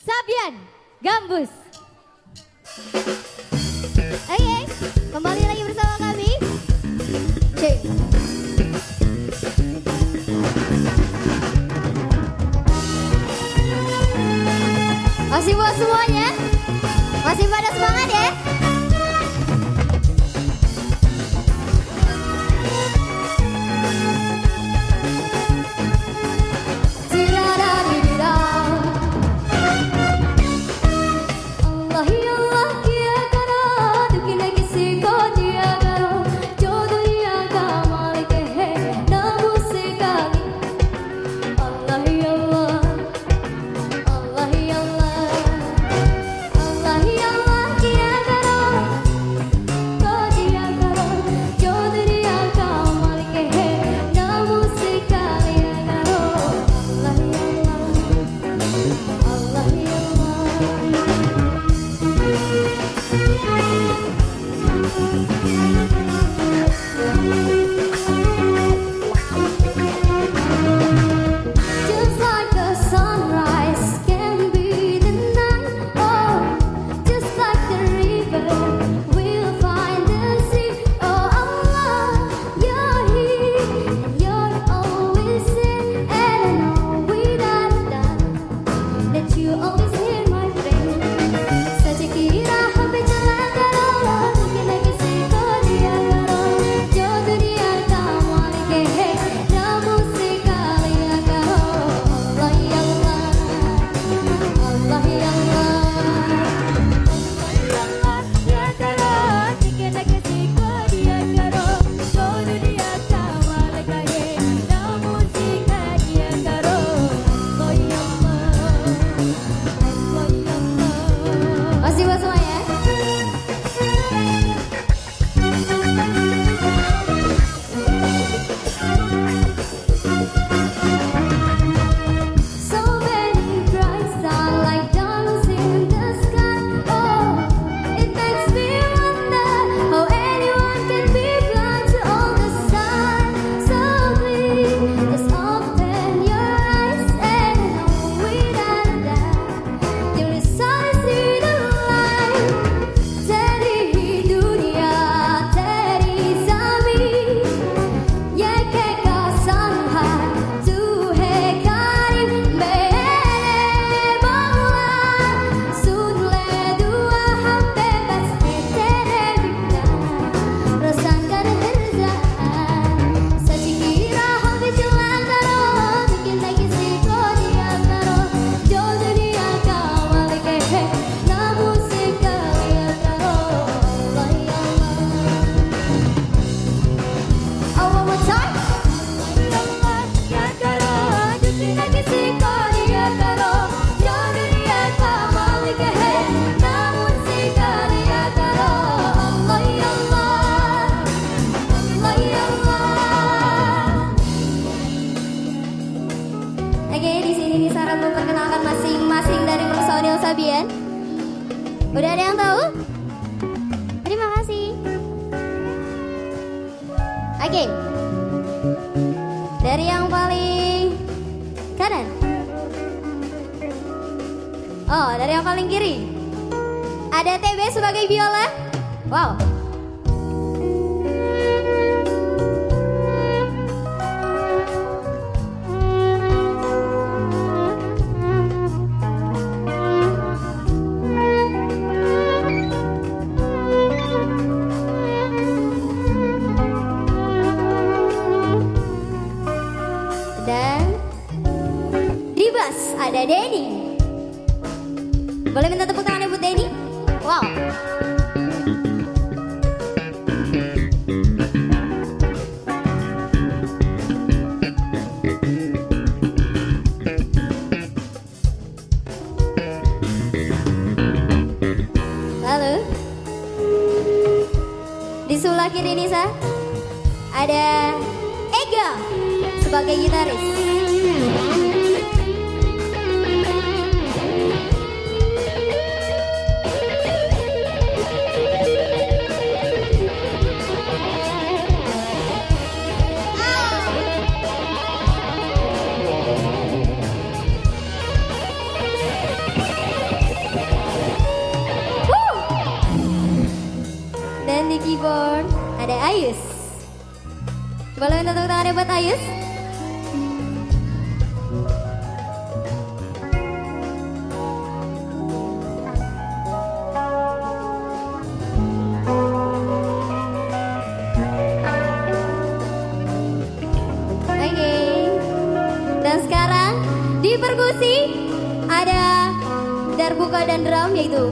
Sabian Gambus. Oke, okay, kembali lagi bersama kami. Cek. Masih buat semuanya? Masih pada semangat ya? Udah ada yang tahu? Terima kasih. Oke. Okay. Dari yang paling kanan. Oh, dari yang paling kiri. Ada TB sebagai biola. Wow. ada Denny. Boleh minta tepuk tangan ya, buat Denny? Wow. Lalu di kiri Nisa ada Ega sebagai gitaris. Boleh minta tepuk tangannya buat Ayus? Dan sekarang di perkusi ada darbuka dan drum yaitu